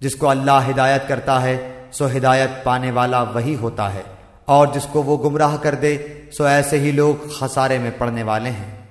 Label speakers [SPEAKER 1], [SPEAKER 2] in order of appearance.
[SPEAKER 1] جس کو اللہ ہدایت کرتا ہے، سو ہدایت پانے والا وہی ہوتا ہے۔ اور جس کو وہ گمراہ کر دے، سو ایسے ہی لوگ خسارے میں پڑنے والے ہیں۔